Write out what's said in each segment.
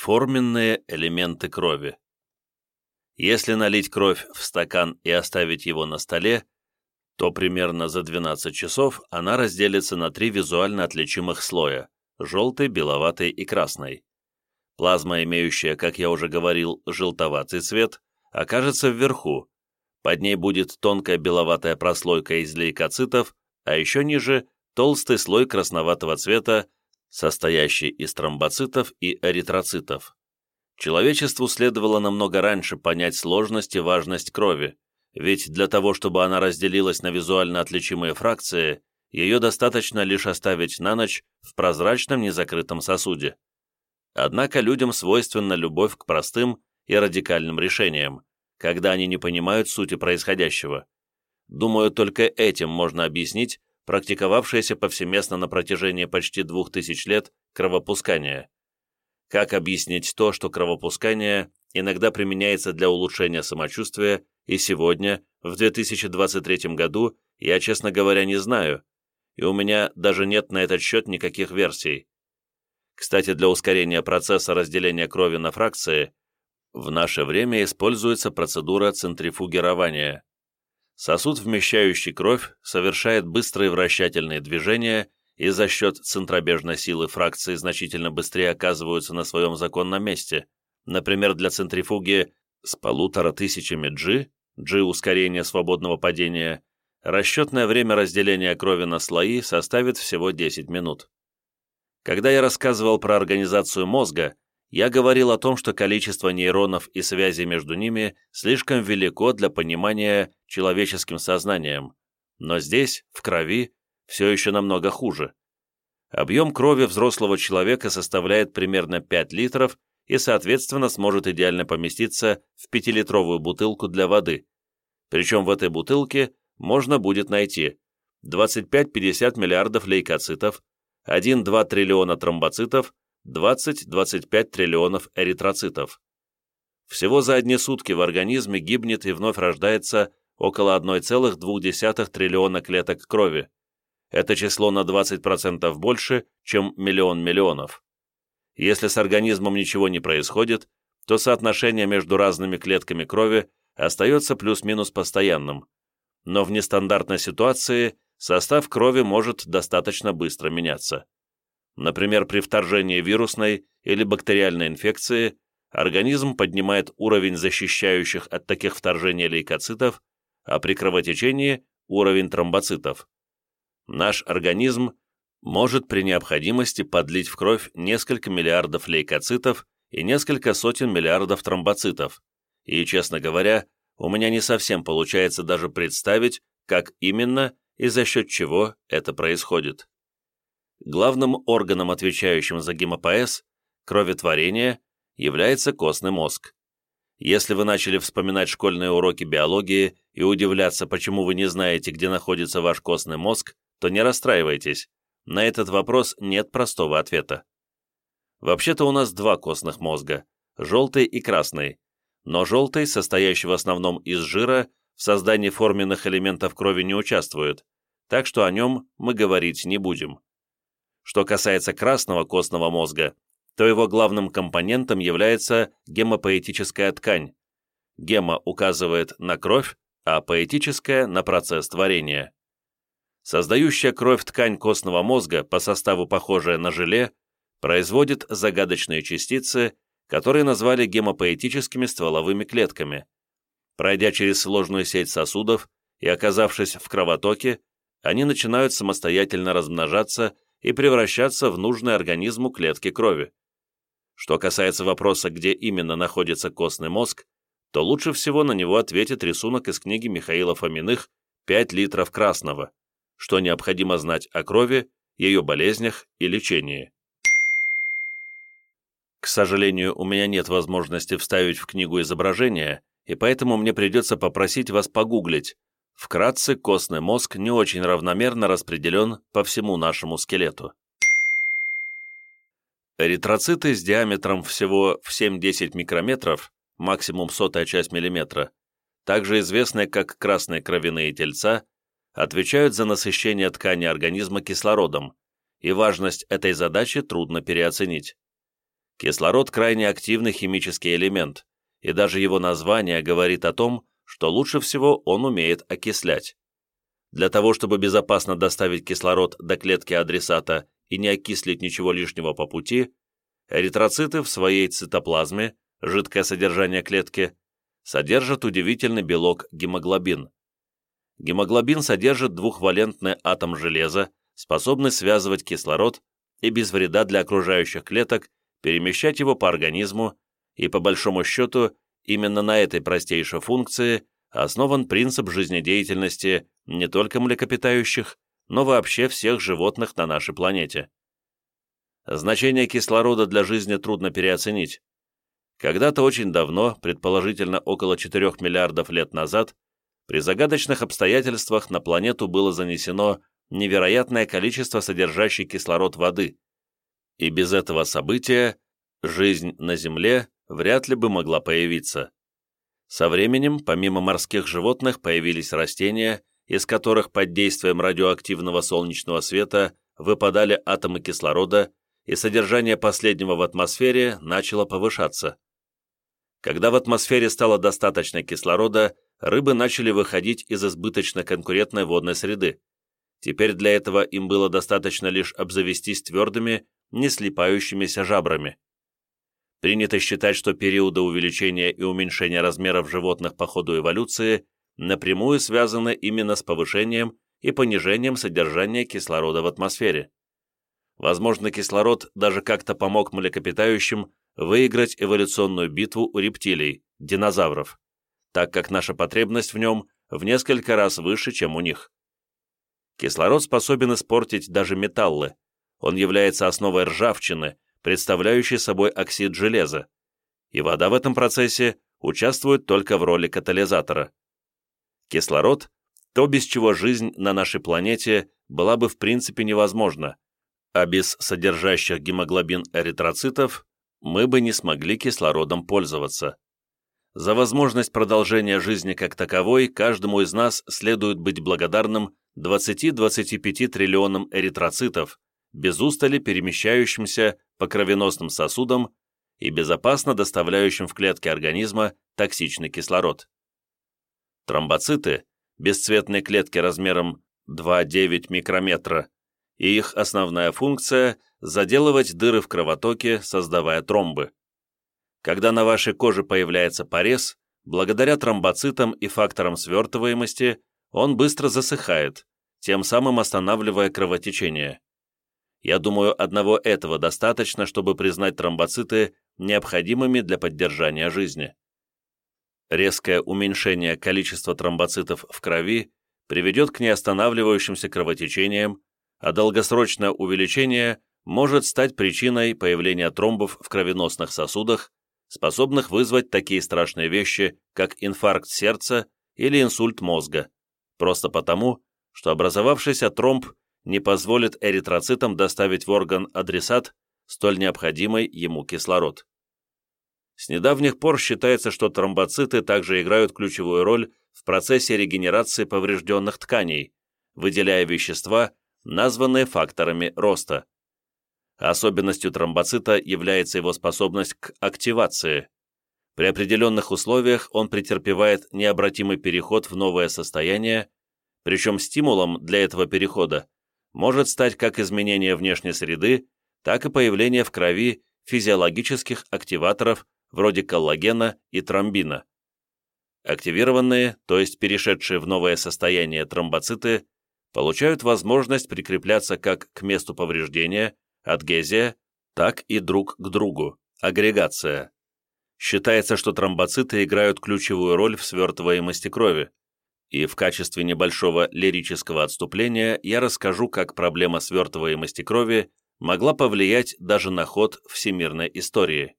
Форменные элементы крови. Если налить кровь в стакан и оставить его на столе, то примерно за 12 часов она разделится на три визуально отличимых слоя – желтый, беловатый и красный. Плазма, имеющая, как я уже говорил, желтоватый цвет, окажется вверху. Под ней будет тонкая беловатая прослойка из лейкоцитов, а еще ниже – толстый слой красноватого цвета, состоящий из тромбоцитов и эритроцитов. Человечеству следовало намного раньше понять сложность и важность крови, ведь для того, чтобы она разделилась на визуально отличимые фракции, ее достаточно лишь оставить на ночь в прозрачном незакрытом сосуде. Однако людям свойственна любовь к простым и радикальным решениям, когда они не понимают сути происходящего. Думаю, только этим можно объяснить практиковавшееся повсеместно на протяжении почти двух тысяч лет кровопускание. Как объяснить то, что кровопускание иногда применяется для улучшения самочувствия, и сегодня, в 2023 году, я, честно говоря, не знаю, и у меня даже нет на этот счет никаких версий. Кстати, для ускорения процесса разделения крови на фракции в наше время используется процедура центрифугирования. Сосуд, вмещающий кровь, совершает быстрые вращательные движения и за счет центробежной силы фракции значительно быстрее оказываются на своем законном месте. Например, для центрифуги с полутора тысячами G, G ускорение свободного падения, расчетное время разделения крови на слои составит всего 10 минут. Когда я рассказывал про организацию мозга, я говорил о том, что количество нейронов и связей между ними слишком велико для понимания человеческим сознанием, но здесь, в крови, все еще намного хуже. Объем крови взрослого человека составляет примерно 5 литров и, соответственно, сможет идеально поместиться в 5-литровую бутылку для воды. Причем в этой бутылке можно будет найти 25-50 миллиардов лейкоцитов, 1-2 триллиона тромбоцитов, 20-25 триллионов эритроцитов. Всего за одни сутки в организме гибнет и вновь рождается около 1,2 триллиона клеток крови. Это число на 20% больше, чем миллион миллионов. Если с организмом ничего не происходит, то соотношение между разными клетками крови остается плюс-минус постоянным. Но в нестандартной ситуации состав крови может достаточно быстро меняться. Например, при вторжении вирусной или бактериальной инфекции организм поднимает уровень защищающих от таких вторжений лейкоцитов, а при кровотечении – уровень тромбоцитов. Наш организм может при необходимости подлить в кровь несколько миллиардов лейкоцитов и несколько сотен миллиардов тромбоцитов. И, честно говоря, у меня не совсем получается даже представить, как именно и за счет чего это происходит. Главным органом, отвечающим за гемопоэз, кроветворение, является костный мозг. Если вы начали вспоминать школьные уроки биологии и удивляться, почему вы не знаете, где находится ваш костный мозг, то не расстраивайтесь. На этот вопрос нет простого ответа. Вообще-то у нас два костных мозга – желтый и красный. Но желтый, состоящий в основном из жира, в создании форменных элементов крови не участвует, так что о нем мы говорить не будем. Что касается красного костного мозга, то его главным компонентом является гемопоэтическая ткань. Гема указывает на кровь, а поэтическая – на процесс творения. Создающая кровь ткань костного мозга, по составу похожая на желе, производит загадочные частицы, которые назвали гемопоэтическими стволовыми клетками. Пройдя через сложную сеть сосудов и оказавшись в кровотоке, они начинают самостоятельно размножаться и превращаться в нужные организму клетки крови. Что касается вопроса, где именно находится костный мозг, то лучше всего на него ответит рисунок из книги Михаила Фоминых «5 литров красного», что необходимо знать о крови, ее болезнях и лечении. К сожалению, у меня нет возможности вставить в книгу изображение, и поэтому мне придется попросить вас погуглить, Вкратце, костный мозг не очень равномерно распределен по всему нашему скелету. Эритроциты с диаметром всего в 7-10 микрометров, максимум сотая часть миллиметра, также известные как красные кровяные тельца, отвечают за насыщение ткани организма кислородом, и важность этой задачи трудно переоценить. Кислород – крайне активный химический элемент, и даже его название говорит о том, что лучше всего он умеет окислять. Для того, чтобы безопасно доставить кислород до клетки адресата и не окислить ничего лишнего по пути, эритроциты в своей цитоплазме, жидкое содержание клетки, содержат удивительный белок гемоглобин. Гемоглобин содержит двухвалентный атом железа, способный связывать кислород и без вреда для окружающих клеток перемещать его по организму, и по большому счету именно на этой простейшей функции основан принцип жизнедеятельности не только млекопитающих, но вообще всех животных на нашей планете. Значение кислорода для жизни трудно переоценить. Когда-то очень давно, предположительно около 4 миллиардов лет назад, при загадочных обстоятельствах на планету было занесено невероятное количество содержащей кислород воды, и без этого события жизнь на Земле вряд ли бы могла появиться. Со временем, помимо морских животных, появились растения, из которых под действием радиоактивного солнечного света выпадали атомы кислорода, и содержание последнего в атмосфере начало повышаться. Когда в атмосфере стало достаточно кислорода, рыбы начали выходить из избыточно конкурентной водной среды. Теперь для этого им было достаточно лишь обзавестись твердыми, не слипающимися жабрами. Принято считать, что периоды увеличения и уменьшения размеров животных по ходу эволюции напрямую связаны именно с повышением и понижением содержания кислорода в атмосфере. Возможно, кислород даже как-то помог млекопитающим выиграть эволюционную битву у рептилий, динозавров, так как наша потребность в нем в несколько раз выше, чем у них. Кислород способен испортить даже металлы. Он является основой ржавчины, представляющей собой оксид железа, и вода в этом процессе участвует только в роли катализатора. Кислород – то, без чего жизнь на нашей планете была бы в принципе невозможна, а без содержащих гемоглобин эритроцитов мы бы не смогли кислородом пользоваться. За возможность продолжения жизни как таковой каждому из нас следует быть благодарным 20-25 триллионам эритроцитов, без устали перемещающимся по кровеносным сосудам и безопасно доставляющим в клетки организма токсичный кислород. Тромбоциты, бесцветные клетки размером 2,9 микрометра, и их основная функция – заделывать дыры в кровотоке, создавая тромбы. Когда на вашей коже появляется порез, благодаря тромбоцитам и факторам свертываемости он быстро засыхает, тем самым останавливая кровотечение. Я думаю, одного этого достаточно, чтобы признать тромбоциты необходимыми для поддержания жизни. Резкое уменьшение количества тромбоцитов в крови приведет к неостанавливающимся кровотечениям, а долгосрочное увеличение может стать причиной появления тромбов в кровеносных сосудах, способных вызвать такие страшные вещи, как инфаркт сердца или инсульт мозга, просто потому, что образовавшийся тромб не позволит эритроцитам доставить в орган адресат столь необходимый ему кислород. С недавних пор считается, что тромбоциты также играют ключевую роль в процессе регенерации поврежденных тканей, выделяя вещества, названные факторами роста. Особенностью тромбоцита является его способность к активации. При определенных условиях он претерпевает необратимый переход в новое состояние, причем стимулом для этого перехода может стать как изменение внешней среды, так и появление в крови физиологических активаторов вроде коллагена и тромбина. Активированные, то есть перешедшие в новое состояние тромбоциты, получают возможность прикрепляться как к месту повреждения, адгезия, так и друг к другу, агрегация. Считается, что тромбоциты играют ключевую роль в свертываемости крови, и в качестве небольшого лирического отступления я расскажу, как проблема свертываемости крови могла повлиять даже на ход всемирной истории.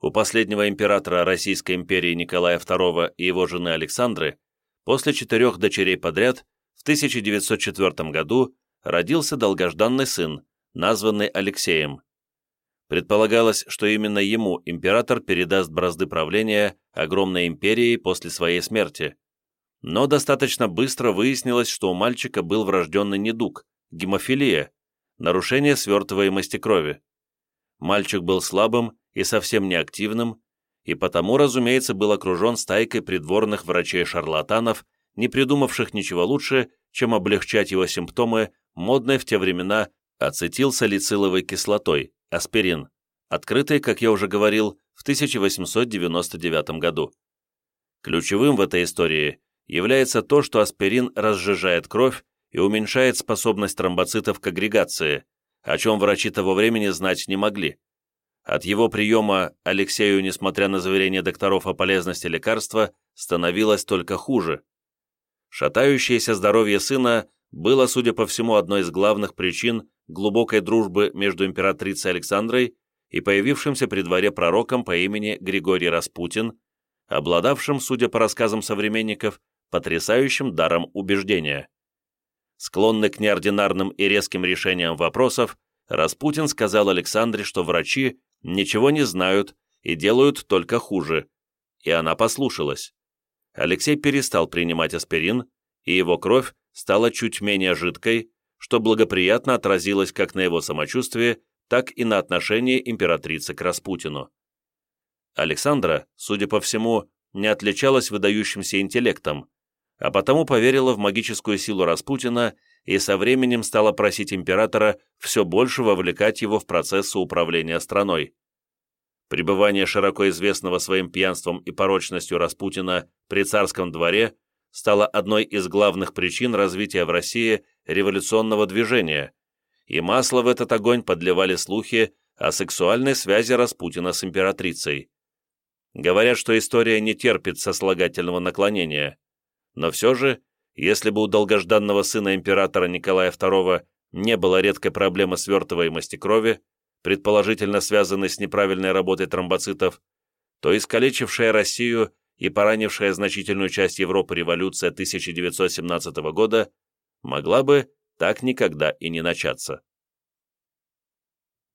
У последнего императора Российской империи Николая II и его жены Александры после четырех дочерей подряд в 1904 году родился долгожданный сын, названный Алексеем. Предполагалось, что именно ему император передаст бразды правления огромной империи после своей смерти. Но достаточно быстро выяснилось, что у мальчика был врожденный недуг – гемофилия, нарушение свертываемости крови. Мальчик был слабым и совсем неактивным, и потому, разумеется, был окружен стайкой придворных врачей-шарлатанов, не придумавших ничего лучше, чем облегчать его симптомы модной в те времена ацетилсалициловой кислотой, аспирин, открытой, как я уже говорил, в 1899 году. Ключевым в этой истории является то, что аспирин разжижает кровь и уменьшает способность тромбоцитов к агрегации, о чем врачи того времени знать не могли. От его приема Алексею, несмотря на заверения докторов о полезности лекарства, становилось только хуже. Шатающееся здоровье сына было, судя по всему, одной из главных причин глубокой дружбы между императрицей Александрой и появившимся при дворе пророком по имени Григорий Распутин, обладавшим, судя по рассказам современников, потрясающим даром убеждения. Склонный к неординарным и резким решениям вопросов, Распутин сказал Александре, что врачи ничего не знают и делают только хуже, и она послушалась. Алексей перестал принимать аспирин, и его кровь стала чуть менее жидкой, что благоприятно отразилось как на его самочувствии, так и на отношении императрицы к Распутину. Александра, судя по всему, не отличалась выдающимся интеллектом, а потому поверила в магическую силу Распутина и со временем стала просить императора все больше вовлекать его в процессы управления страной. Пребывание широко известного своим пьянством и порочностью Распутина при царском дворе стало одной из главных причин развития в России революционного движения, и масло в этот огонь подливали слухи о сексуальной связи Распутина с императрицей. Говорят, что история не терпит сослагательного наклонения, но все же, если бы у долгожданного сына императора Николая II не было редкой проблемы свертываемости крови, предположительно связанной с неправильной работой тромбоцитов, то искалечившая Россию и поранившая значительную часть Европы революция 1917 года могла бы так никогда и не начаться.